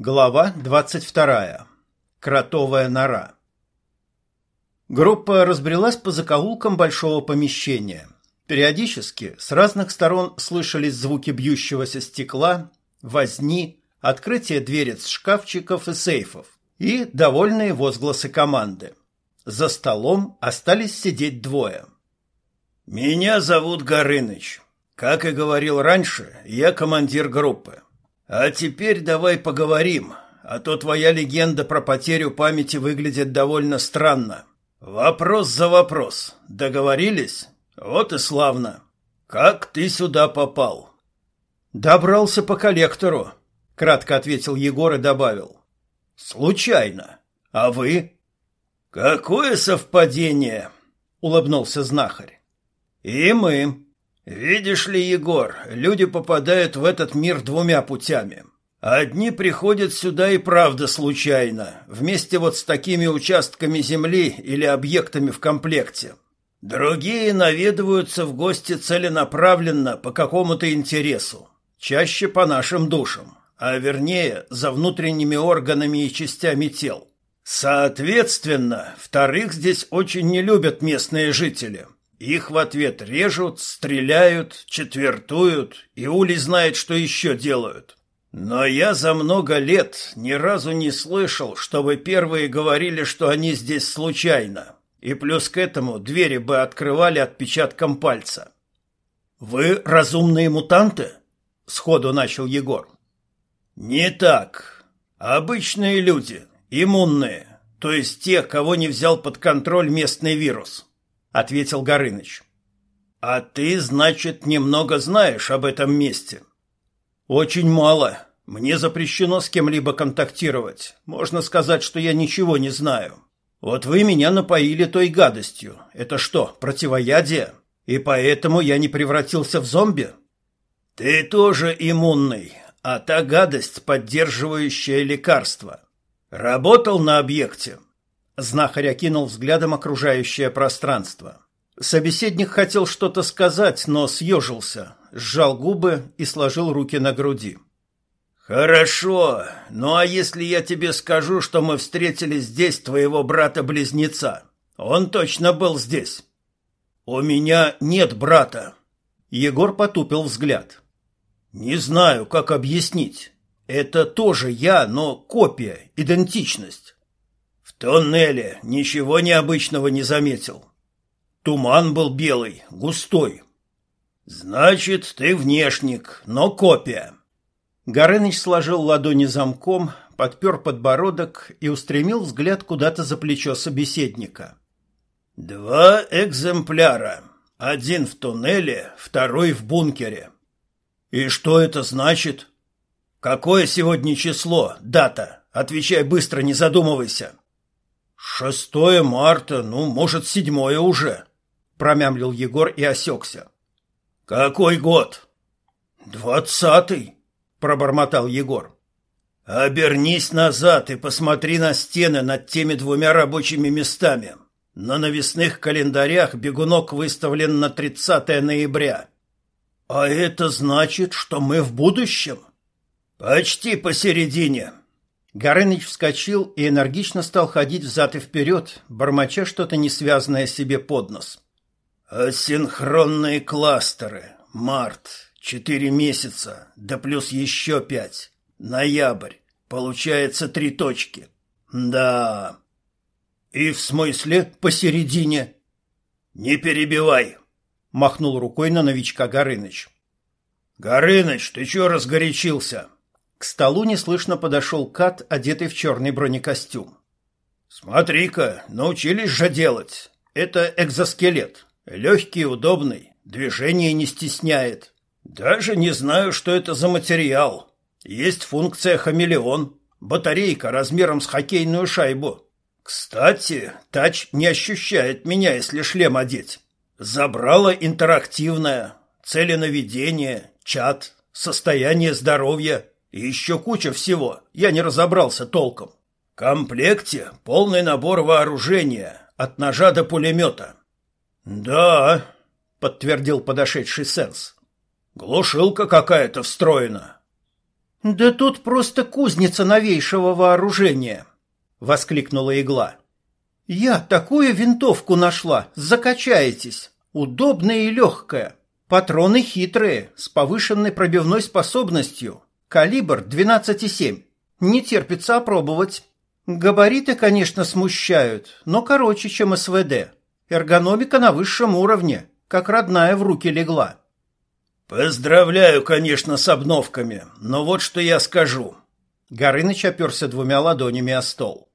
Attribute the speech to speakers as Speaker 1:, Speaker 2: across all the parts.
Speaker 1: Глава 22. Кротовая нора. Группа разбрелась по закоулкам большого помещения. Периодически с разных сторон слышались звуки бьющегося стекла, возни, открытие дверец шкафчиков и сейфов и довольные возгласы команды. За столом остались сидеть двое.
Speaker 2: «Меня зовут Горыныч. Как и говорил раньше, я командир группы. А теперь давай поговорим, а то твоя легенда про потерю памяти выглядит довольно странно. Вопрос за вопрос. Договорились? Вот и славно. Как ты сюда попал?
Speaker 1: Добрался по коллектору, кратко ответил Егор и добавил. Случайно. А вы?
Speaker 2: Какое совпадение, улыбнулся знахарь. И мы. Видишь ли, Егор, люди попадают в этот мир двумя путями. Одни приходят сюда и правда случайно, вместе вот с такими участками земли или объектами в комплекте. Другие наведываются в гости целенаправленно по какому-то интересу, чаще по нашим душам, а вернее за внутренними органами и частями тел. Соответственно, вторых здесь очень не любят местные жители – их в ответ режут, стреляют, четвертуют, и Ули знает, что еще делают. Но я за много лет ни разу не слышал, чтобы первые говорили, что они здесь случайно. И плюс к этому двери бы открывали отпечатком пальца.
Speaker 1: «Вы разумные мутанты?» — сходу начал Егор.
Speaker 2: «Не так. Обычные люди, иммунные, то есть те, кого не взял под контроль местный вирус». — ответил Горыныч. «А ты, значит, немного знаешь об этом месте?»
Speaker 1: «Очень мало. Мне запрещено с кем-либо контактировать. Можно сказать, что я ничего не знаю. Вот вы меня напоили той гадостью. Это что, противоядие? И поэтому я не превратился в зомби?»
Speaker 2: «Ты тоже иммунный, а та гадость, поддерживающая лекарство. Работал на объекте?»
Speaker 1: Знахарь окинул взглядом окружающее пространство. Собеседник хотел что-то сказать, но съежился, сжал губы и сложил руки на груди.
Speaker 2: «Хорошо. Ну а если я тебе скажу, что мы встретили здесь твоего брата-близнеца? Он точно был здесь».
Speaker 1: «У меня нет брата». Егор потупил взгляд. «Не знаю, как объяснить. Это тоже я, но копия, идентичность
Speaker 2: тоннеле ничего необычного не заметил. Туман был белый, густой. Значит, ты внешник, но копия.
Speaker 1: Горыныч сложил ладони замком, подпер подбородок и устремил взгляд куда-то за плечо собеседника.
Speaker 2: Два экземпляра. Один в туннеле, второй в бункере.
Speaker 1: И что это значит?
Speaker 2: Какое сегодня число, дата? Отвечай быстро, не задумывайся.
Speaker 1: «Шестое марта, ну, может, седьмое уже», — промямлил Егор и осекся.
Speaker 2: «Какой год?»
Speaker 1: «Двадцатый», — пробормотал Егор.
Speaker 2: «Обернись назад и посмотри на стены над теми двумя рабочими местами. На навесных календарях бегунок выставлен на 30 ноября».
Speaker 1: «А это значит, что мы в будущем?»
Speaker 2: «Почти посередине»,
Speaker 1: Горыныч вскочил и энергично стал ходить взад и вперед, бормоча что-то несвязанное себе под нос.
Speaker 2: «Асинхронные кластеры. Март. Четыре месяца. Да плюс еще пять. Ноябрь. Получается три точки. Да.
Speaker 1: И в смысле посередине?
Speaker 2: Не перебивай.
Speaker 1: Махнул рукой на новичка Горыныч.
Speaker 2: Горыныч, ты чё разгорячился?
Speaker 1: К столу неслышно подошел Кат, одетый в черный бронекостюм.
Speaker 2: «Смотри-ка, научились же делать. Это экзоскелет. Легкий, удобный, движение не стесняет. Даже не знаю, что это за материал. Есть функция хамелеон, батарейка размером с хоккейную шайбу. Кстати, тач не ощущает меня, если шлем одеть. Забрала интерактивное, целенаведение, чат, состояние здоровья». И еще куча всего, я не разобрался толком. В комплекте полный набор вооружения, от ножа до пулемета. Да, подтвердил подошедший Сенс. Глушилка какая-то встроена.
Speaker 1: Да тут просто кузница новейшего вооружения, воскликнула игла. Я такую винтовку нашла, закачаетесь. Удобная и легкая. Патроны хитрые, с повышенной пробивной способностью. Калибр 12,7. Не терпится опробовать. Габариты, конечно, смущают, но короче, чем СВД. Эргономика на высшем уровне, как родная в руки легла.
Speaker 2: Поздравляю, конечно, с обновками, но вот что я скажу.
Speaker 1: Горыныч оперся двумя ладонями о стол.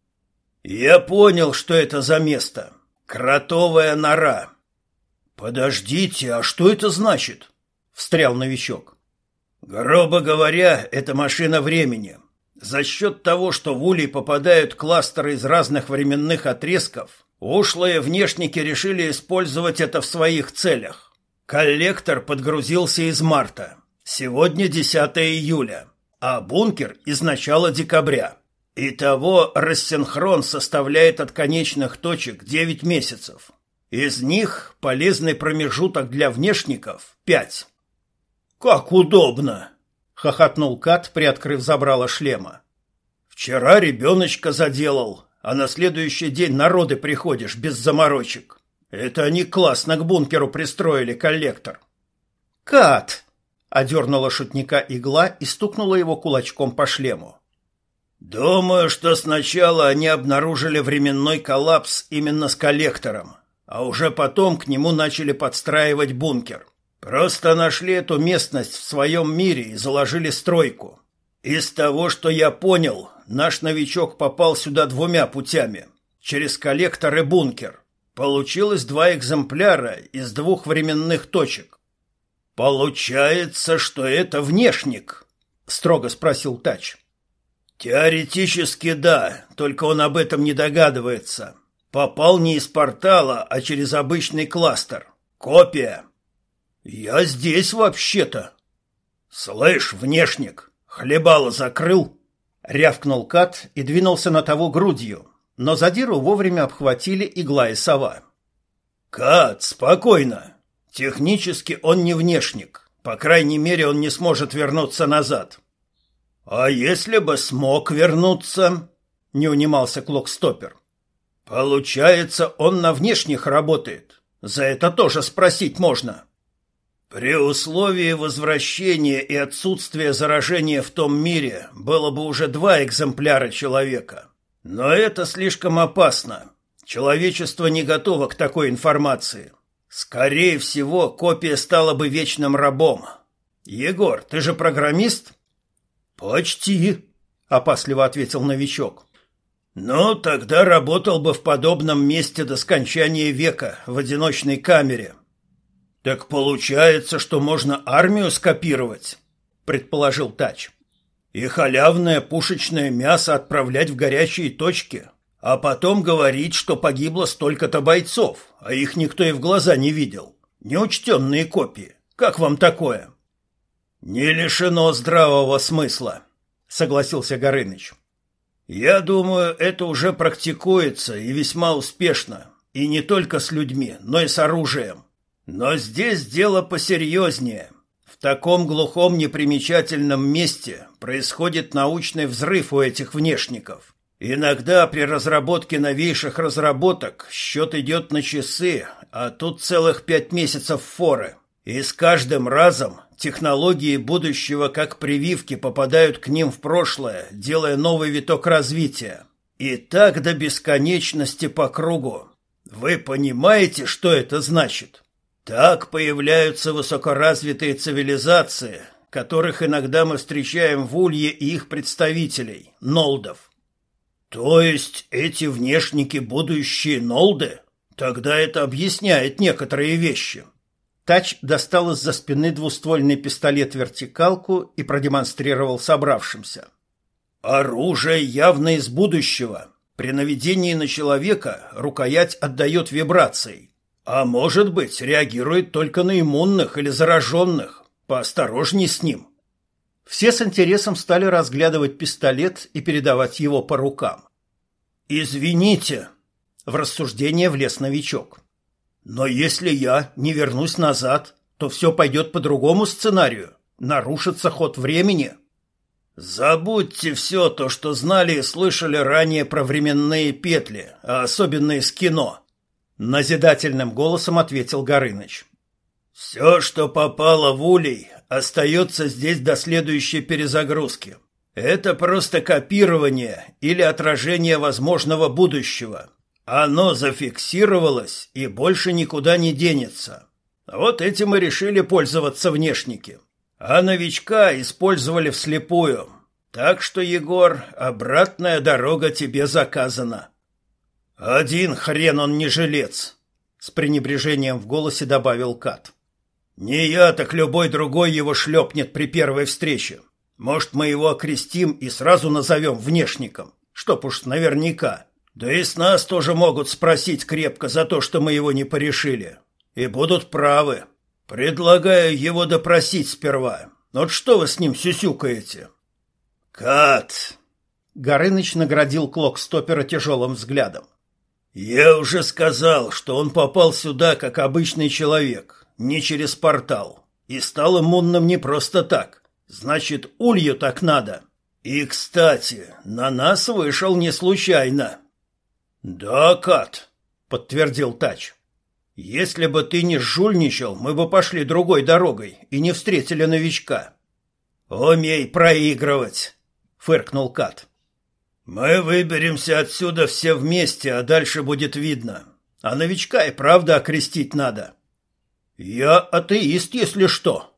Speaker 2: Я понял, что это за место. Кротовая нора. Подождите, а что это значит? Встрял новичок. Грубо говоря, это машина времени. За счет того, что в улей попадают кластеры из разных временных отрезков, ушлые внешники решили использовать это в своих целях. Коллектор подгрузился из марта. Сегодня 10 июля, а бункер из начала декабря. Итого рассинхрон составляет от конечных точек 9 месяцев. Из них полезный промежуток для внешников – 5. «Как удобно!» — хохотнул Кат, приоткрыв забрало шлема. «Вчера ребеночка заделал, а на следующий день народы приходишь без заморочек. Это они классно к бункеру пристроили коллектор».
Speaker 1: «Кат!» — одернула шутника игла и стукнула его кулачком по шлему.
Speaker 2: «Думаю, что сначала они обнаружили временной коллапс именно с коллектором, а уже потом к нему начали подстраивать бункер. Просто нашли эту местность в своем мире и заложили стройку. Из того, что я понял, наш новичок попал сюда двумя путями. Через коллектор и бункер. Получилось два экземпляра из двух временных точек. Получается, что это внешник, строго спросил Тач. Теоретически да, только он об этом не догадывается. Попал не из портала, а через обычный кластер. Копия. «Я здесь вообще-то». «Слышь, внешник, хлебало закрыл?» Рявкнул Кат и двинулся на того грудью, но задиру вовремя обхватили игла и сова. «Кат, спокойно. Технически он не внешник. По крайней мере, он не сможет вернуться назад». «А если бы смог вернуться?» — не унимался Клокстопер. «Получается, он на внешних работает. За это тоже спросить можно». При условии возвращения и отсутствия заражения в том мире было бы уже два экземпляра человека. Но это слишком опасно. Человечество не готово к такой информации. Скорее всего, копия стала бы вечным рабом. Егор, ты же программист? Почти, опасливо ответил новичок. Ну, тогда работал бы в подобном месте до скончания века в одиночной камере. Так получается, что можно армию скопировать, предположил Тач. И халявное пушечное мясо отправлять в горячие точки, а потом говорить, что погибло столько-то бойцов, а их никто и в глаза не видел. Неучтенные копии. Как вам такое? Не лишено здравого смысла, согласился Горыныч. Я думаю, это уже практикуется и весьма успешно, и не только с людьми, но и с оружием. Но здесь дело посерьезнее. В таком глухом непримечательном месте происходит научный взрыв у этих внешников. Иногда при разработке новейших разработок счет идет на часы, а тут целых пять месяцев форы. И с каждым разом технологии будущего как прививки попадают к ним в прошлое, делая новый виток развития. И так до бесконечности по кругу. Вы понимаете, что это значит? Так появляются высокоразвитые цивилизации, которых иногда мы встречаем в Улье и их представителей, нолдов. То есть эти внешники будущие нолды? Тогда это объясняет некоторые вещи.
Speaker 1: Тач достал из-за спины двуствольный пистолет-вертикалку и продемонстрировал собравшимся.
Speaker 2: Оружие явно из будущего. При наведении на человека рукоять отдает вибрацией. А может быть, реагирует только на иммунных или зараженных. Поосторожней с ним.
Speaker 1: Все с интересом стали разглядывать пистолет и передавать его по рукам.
Speaker 2: «Извините», — в рассуждение влез новичок. «Но если я не вернусь назад, то все пойдет по другому сценарию. Нарушится ход времени». Забудьте все то, что знали и слышали ранее про временные петли, а особенно из кино. Назидательным голосом ответил Горыныч. Все, что попало в улей, остается здесь до следующей перезагрузки. Это просто копирование или отражение возможного будущего. Оно зафиксировалось и больше никуда не денется. Вот этим и решили пользоваться внешники. А новичка использовали вслепую. Так что, Егор, обратная дорога тебе заказана. Один хрен он не жилец, с пренебрежением в голосе добавил Кат. Не я, так любой другой его шлепнет при первой встрече. Может, мы его окрестим и сразу назовем внешником, чтоб уж наверняка. Да и с нас тоже могут спросить крепко за то, что мы его не порешили. И будут правы. Предлагаю его допросить сперва. Вот что вы с ним сюсюкаете? Кат! Горыныч наградил Клокстопера тяжелым взглядом. Я уже сказал, что он попал сюда как обычный человек, не через портал, и стал иммунным не просто так. Значит, улью так надо. И, кстати, на нас вышел не случайно. Да, Кат, подтвердил Тач. Если бы ты не жульничал, мы бы пошли другой дорогой и не встретили новичка. Умей проигрывать, фыркнул Кат. Мы выберемся отсюда все вместе, а дальше будет видно. А новичка и правда окрестить надо. Я атеист, если что.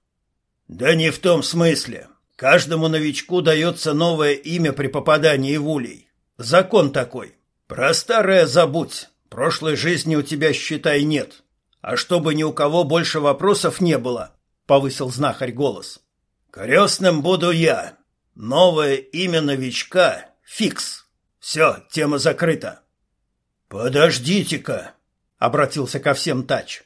Speaker 2: Да не в том смысле. Каждому новичку дается новое имя при попадании в улей. Закон такой. Про старое забудь. Прошлой жизни у тебя, считай, нет. А чтобы ни у кого больше вопросов не было, повысил знахарь голос. Крестным буду я. Новое имя новичка — Фикс. Все, тема закрыта. Подождите-ка, обратился ко всем Тач.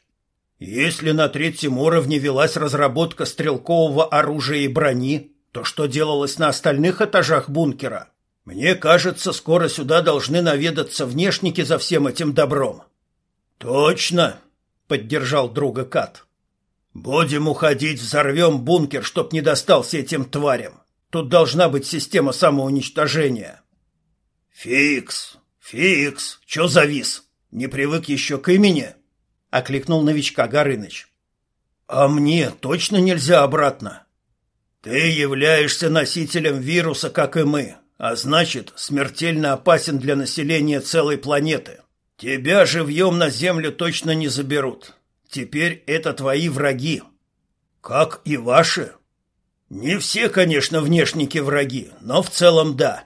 Speaker 2: Если на третьем уровне велась разработка стрелкового оружия и брони, то что делалось на остальных этажах бункера? Мне кажется, скоро сюда должны наведаться внешники за всем этим добром. Точно, поддержал друга Кат. Будем уходить, взорвем бункер, чтоб не достался этим тварям. Тут должна быть система самоуничтожения. Фикс, Фикс, чё завис? Не привык еще к имени? окликнул новичка Горыныч. А мне точно нельзя обратно. Ты являешься носителем вируса, как и мы а значит, смертельно опасен для населения целой планеты. Тебя живьем на Землю точно не заберут. Теперь это твои враги. Как и ваши. Не все, конечно, внешники враги, но в целом да.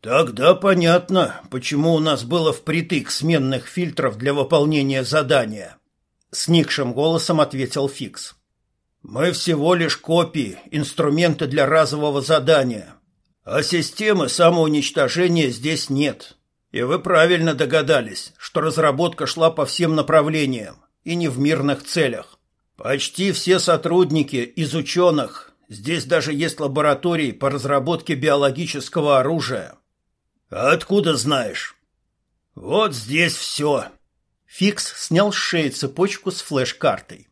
Speaker 2: Тогда понятно, почему у нас было впритык сменных фильтров для выполнения задания. Сникшим голосом ответил Фикс. Мы всего лишь копии, инструменты для разового задания, а системы самоуничтожения здесь нет. И вы правильно догадались, что разработка шла по всем направлениям и не в мирных целях. Почти все сотрудники из ученых, здесь даже есть лаборатории по разработке биологического оружия. А откуда знаешь? Вот здесь все. Фикс снял с шеи цепочку с флеш-картой.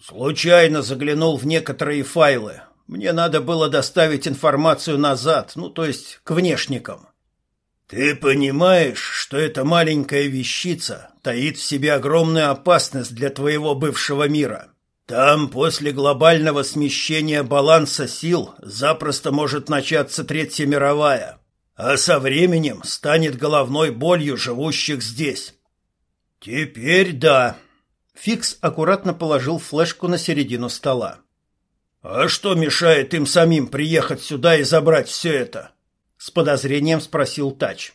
Speaker 2: Случайно заглянул в некоторые файлы, мне надо было доставить информацию назад, ну, то есть к внешникам. Ты понимаешь, что эта маленькая вещица таит в себе огромную опасность для твоего бывшего мира? Там после глобального смещения баланса сил запросто может начаться Третья мировая, а со временем станет головной болью живущих здесь. Теперь да. Фикс аккуратно положил флешку на середину стола. «А что мешает им самим приехать сюда и забрать все это?» — с подозрением спросил Тач.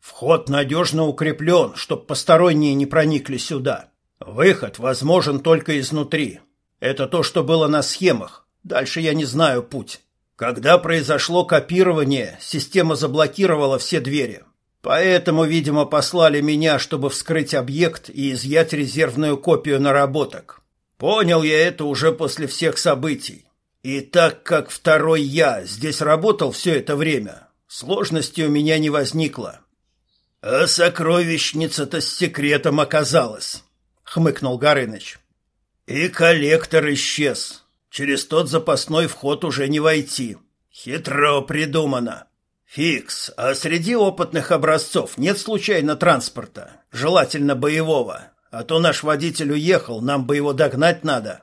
Speaker 2: «Вход надежно укреплен, чтоб посторонние не проникли сюда. Выход возможен только изнутри. Это то, что было на схемах. Дальше я не знаю путь. Когда произошло копирование, система заблокировала все двери. Поэтому, видимо, послали меня, чтобы вскрыть объект и изъять резервную копию наработок. Понял я это уже после всех событий. И так как второй я здесь работал все это время, сложности у меня не возникло. А сокровищница-то с секретом оказалась, хмыкнул Горыныч. И коллектор исчез. Через тот запасной вход уже не войти. Хитро придумано. Фикс, а среди опытных образцов нет случайно транспорта, желательно боевого, а то наш водитель уехал, нам бы его догнать надо.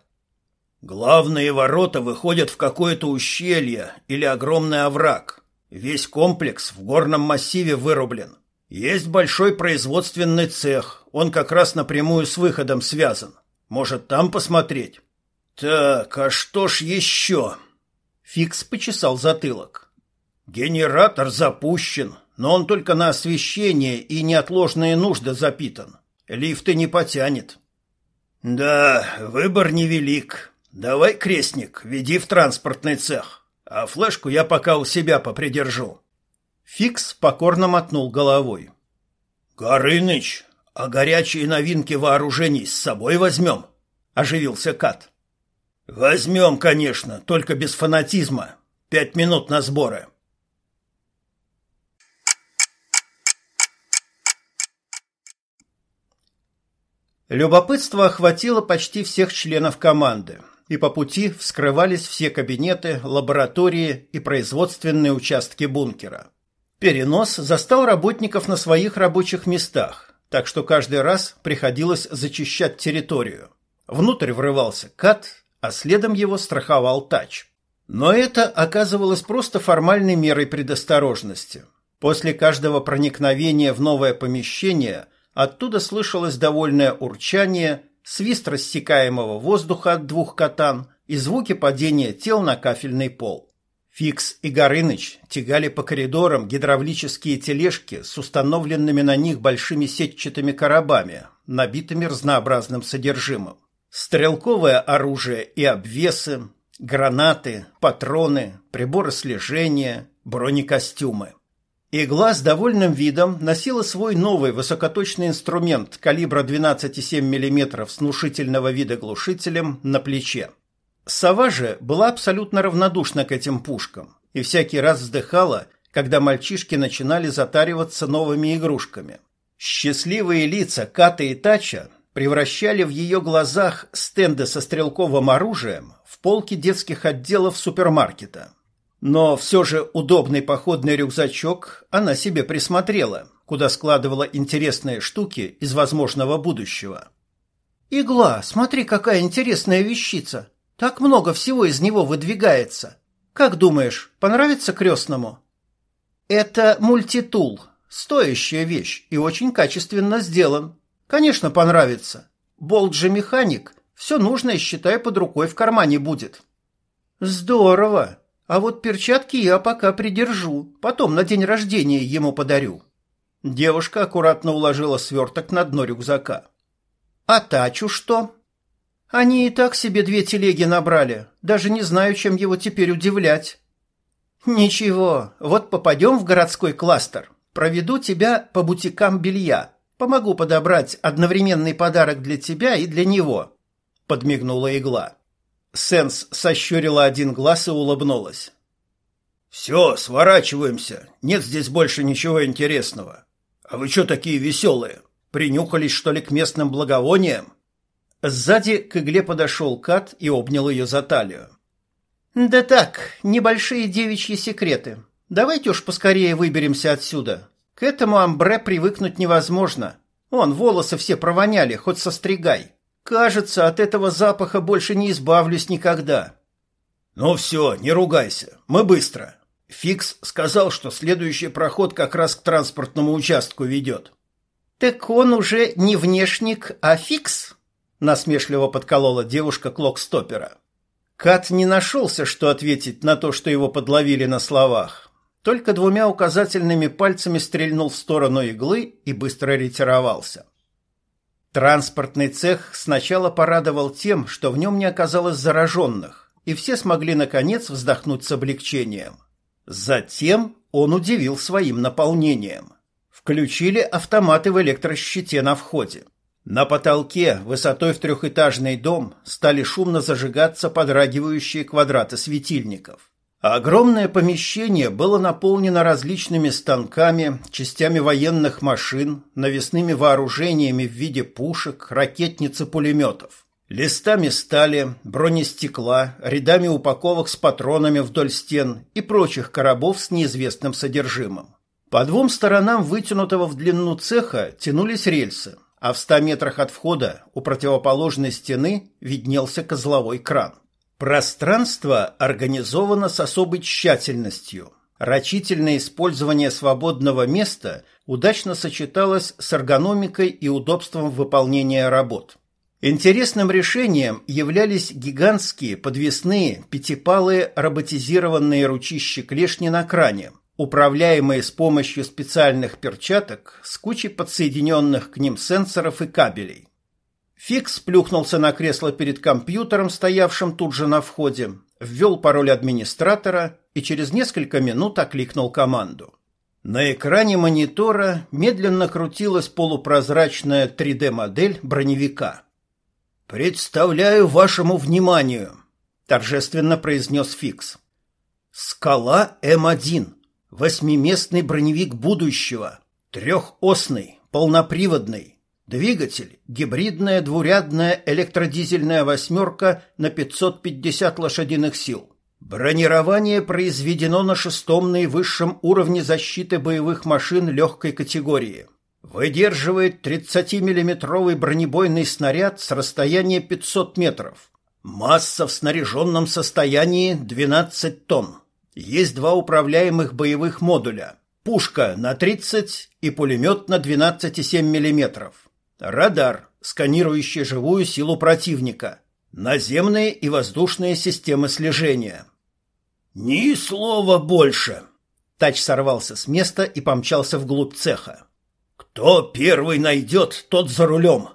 Speaker 2: Главные ворота выходят в какое-то ущелье или огромный овраг. Весь комплекс в горном массиве вырублен. Есть большой производственный цех, он как раз напрямую с выходом связан. Может, там посмотреть? Так, а что ж еще? Фикс почесал затылок. Генератор запущен, но он только на освещение и неотложные нужды запитан. Лифты не потянет. Да, выбор невелик. Давай, крестник, веди в транспортный цех, а флешку я пока у себя попридержу.
Speaker 1: Фикс покорно мотнул головой.
Speaker 2: Горыныч, а горячие новинки вооружений с собой возьмем? Оживился Кат. Возьмем, конечно, только без фанатизма. Пять минут на сборы.
Speaker 1: Любопытство охватило почти всех членов команды, и по пути вскрывались все кабинеты, лаборатории и производственные участки бункера. Перенос застал работников на своих рабочих местах, так что каждый раз приходилось зачищать территорию. Внутрь врывался кат, а следом его страховал тач. Но это оказывалось просто формальной мерой предосторожности. После каждого проникновения в новое помещение оттуда слышалось довольное урчание, свист рассекаемого воздуха от двух катан и звуки падения тел на кафельный пол. Фикс и Горыныч тягали по коридорам гидравлические тележки с установленными на них большими сетчатыми коробами, набитыми разнообразным содержимым. Стрелковое оружие и обвесы, гранаты, патроны, приборы слежения, бронекостюмы. Игла с довольным видом носила свой новый высокоточный инструмент калибра 12,7 мм с внушительного вида глушителем на плече. Сова же была абсолютно равнодушна к этим пушкам и всякий раз вздыхала, когда мальчишки начинали затариваться новыми игрушками. Счастливые лица Ката и Тача превращали в ее глазах стенды со стрелковым оружием в полки детских отделов супермаркета. Но все же удобный походный рюкзачок она себе присмотрела, куда складывала интересные штуки из возможного будущего. «Игла, смотри, какая интересная вещица! Так много всего из него выдвигается. Как думаешь, понравится крестному?» «Это мультитул, стоящая вещь и очень качественно сделан. Конечно, понравится. Болт же механик, все нужное, считай, под рукой в кармане будет. Здорово. А вот перчатки я пока придержу, потом на день рождения ему подарю. Девушка аккуратно уложила сверток на дно рюкзака. А тачу что? Они и так себе две телеги набрали, даже не знаю, чем его теперь удивлять. Ничего, вот попадем в городской кластер, проведу тебя по бутикам белья, Помогу подобрать одновременный подарок для тебя и для него, подмигнула игла. Сенс сощурила один глаз и улыбнулась.
Speaker 2: Все, сворачиваемся. Нет здесь больше ничего интересного. А вы что такие веселые? Принюхались что ли к местным благовониям?
Speaker 1: Сзади к игле подошел Кат и обнял ее за талию. Да так, небольшие девичьи секреты. Давайте уж поскорее выберемся отсюда. К этому амбре привыкнуть невозможно. Он волосы все провоняли, хоть состригай. Кажется, от этого запаха больше не избавлюсь никогда.
Speaker 2: Ну все, не ругайся. Мы быстро. Фикс сказал, что следующий проход как раз к транспортному участку ведет.
Speaker 1: Так он уже не внешник, а фикс? Насмешливо подколола девушка клокстопера. Кат не нашелся, что ответить на то, что его подловили на словах только двумя указательными пальцами стрельнул в сторону иглы и быстро ретировался. Транспортный цех сначала порадовал тем, что в нем не оказалось зараженных, и все смогли наконец вздохнуть с облегчением. Затем он удивил своим наполнением. Включили автоматы в электрощите на входе. На потолке, высотой в трехэтажный дом, стали шумно зажигаться подрагивающие квадраты светильников. Огромное помещение было наполнено различными станками, частями военных машин, навесными вооружениями в виде пушек, ракетниц и пулеметов. Листами стали, бронестекла, рядами упаковок с патронами вдоль стен и прочих коробов с неизвестным содержимым. По двум сторонам вытянутого в длину цеха тянулись рельсы, а в ста метрах от входа у противоположной стены виднелся козловой кран. Пространство организовано с особой тщательностью. Рачительное использование свободного места удачно сочеталось с эргономикой и удобством выполнения работ. Интересным решением являлись гигантские подвесные пятипалые роботизированные ручищи клешни на кране, управляемые с помощью специальных перчаток с кучей подсоединенных к ним сенсоров и кабелей. Фикс плюхнулся на кресло перед компьютером, стоявшим тут же на входе, ввел пароль администратора и через несколько минут окликнул команду. На экране монитора медленно крутилась полупрозрачная 3D-модель броневика. «Представляю вашему вниманию», — торжественно произнес Фикс. «Скала М1. Восьмиместный броневик будущего. Трехосный, полноприводный. Двигатель – гибридная двурядная электродизельная восьмерка на 550 лошадиных сил. Бронирование произведено на шестом наивысшем уровне защиты боевых машин легкой категории. Выдерживает 30-миллиметровый бронебойный снаряд с расстояния 500 метров. Масса в снаряженном состоянии 12 тонн. Есть два управляемых боевых модуля. Пушка на 30 и пулемет на 12,7 мм. Радар, сканирующий живую силу противника. Наземные и воздушные системы слежения. «Ни слова больше!» Тач сорвался с места и помчался вглубь цеха. «Кто первый найдет, тот за рулем!»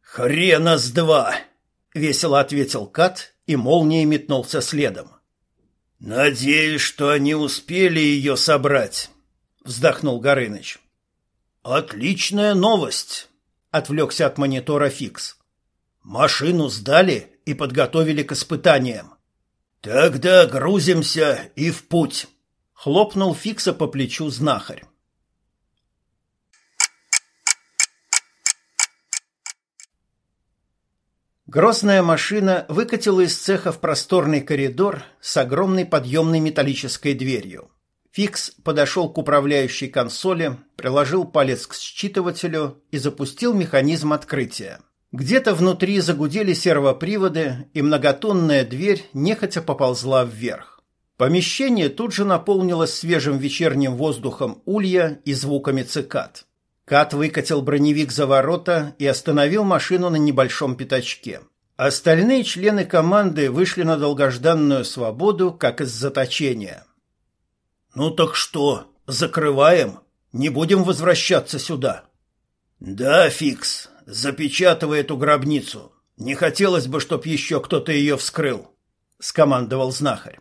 Speaker 1: «Хрена с два!» — весело ответил Кат и молнией метнулся следом. «Надеюсь, что они успели ее собрать», — вздохнул Горыныч. «Отличная новость», — отвлекся от монитора Фикс. «Машину сдали и подготовили к испытаниям». «Тогда грузимся и в путь», — хлопнул Фикса по плечу знахарь. Грозная машина выкатила из цеха в просторный коридор с огромной подъемной металлической дверью. Фикс подошел к управляющей консоли, приложил палец к считывателю и запустил механизм открытия. Где-то внутри загудели сервоприводы, и многотонная дверь нехотя поползла вверх. Помещение тут же наполнилось свежим вечерним воздухом улья и звуками цикад. Кат выкатил броневик за ворота и остановил машину на небольшом пятачке. Остальные члены команды вышли на долгожданную свободу, как из заточения. «Ну так что, закрываем? Не будем возвращаться сюда?» «Да, Фикс, запечатывай эту гробницу. Не хотелось бы, чтоб еще кто-то ее вскрыл», — скомандовал знахарь.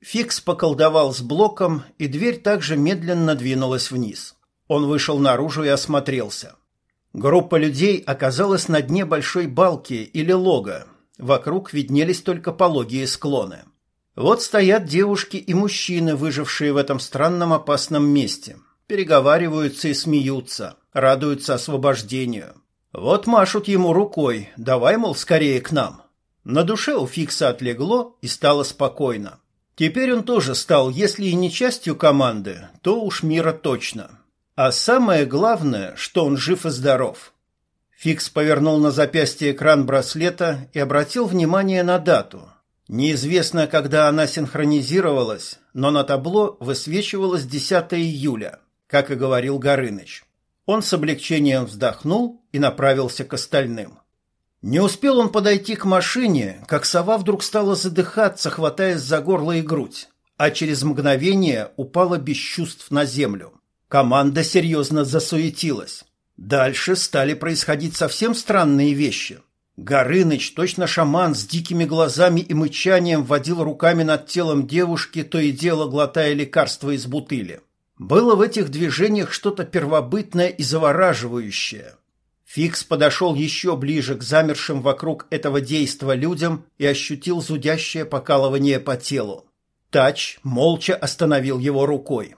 Speaker 1: Фикс поколдовал с блоком, и дверь также медленно двинулась вниз. Он вышел наружу и осмотрелся. Группа людей оказалась на дне большой балки или лога. Вокруг виднелись только пологие склоны. Вот стоят девушки и мужчины, выжившие в этом странном опасном месте. Переговариваются и смеются, радуются освобождению. Вот машут ему рукой, давай, мол, скорее к нам. На душе у Фикса отлегло и стало спокойно. Теперь он тоже стал, если и не частью команды, то уж мира точно. А самое главное, что он жив и здоров. Фикс повернул на запястье экран браслета и обратил внимание на дату. Неизвестно, когда она синхронизировалась, но на табло высвечивалось 10 июля, как и говорил Горыныч. Он с облегчением вздохнул и направился к остальным. Не успел он подойти к машине, как сова вдруг стала задыхаться, хватаясь за горло и грудь, а через мгновение упала без чувств на землю. Команда серьезно засуетилась. Дальше стали происходить совсем странные вещи. Горыныч, точно шаман с дикими глазами и мычанием, водил руками над телом девушки, то и дело глотая лекарства из бутыли. Было в этих движениях что-то первобытное и завораживающее. Фикс подошел еще ближе к замершим вокруг этого действа людям и ощутил зудящее покалывание по телу. Тач молча остановил его рукой.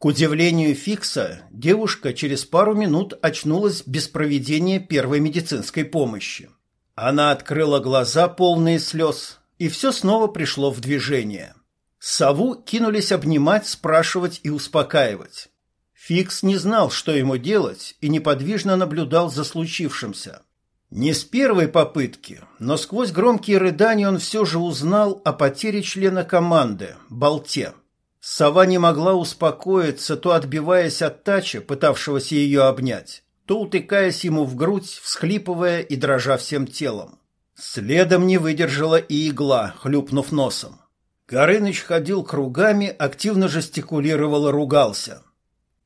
Speaker 1: К удивлению Фикса, девушка через пару минут очнулась без проведения первой медицинской помощи. Она открыла глаза, полные слез, и все снова пришло в движение. Сову кинулись обнимать, спрашивать и успокаивать. Фикс не знал, что ему делать, и неподвижно наблюдал за случившимся. Не с первой попытки, но сквозь громкие рыдания он все же узнал о потере члена команды, Болте. Сова не могла успокоиться, то отбиваясь от Тача, пытавшегося ее обнять, то утыкаясь ему в грудь, всхлипывая и дрожа всем телом. Следом не выдержала и игла, хлюпнув носом. Горыныч ходил кругами, активно жестикулировал и ругался.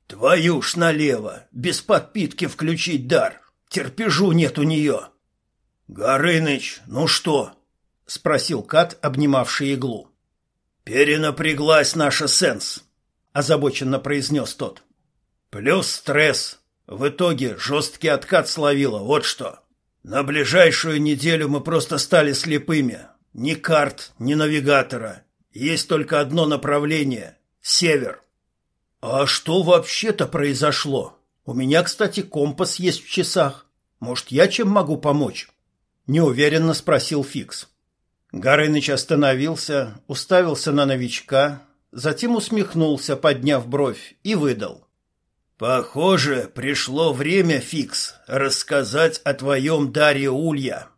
Speaker 2: «Твою ж налево! Без подпитки включить дар! Терпежу нет у нее!» «Горыныч, ну что?» — спросил Кат, обнимавший иглу. «Перенапряглась наша сенс», — озабоченно произнес тот. «Плюс стресс. В итоге жесткий откат словила, вот что. На ближайшую неделю мы просто стали слепыми. Ни карт, ни навигатора. Есть только одно направление — север. А что вообще-то произошло? У меня, кстати, компас есть в часах. Может, я чем могу помочь? Неуверенно спросил Фикс. Горыныч остановился, уставился на новичка, затем усмехнулся, подняв бровь, и выдал. «Похоже, пришло время, Фикс, рассказать о твоем даре Улья».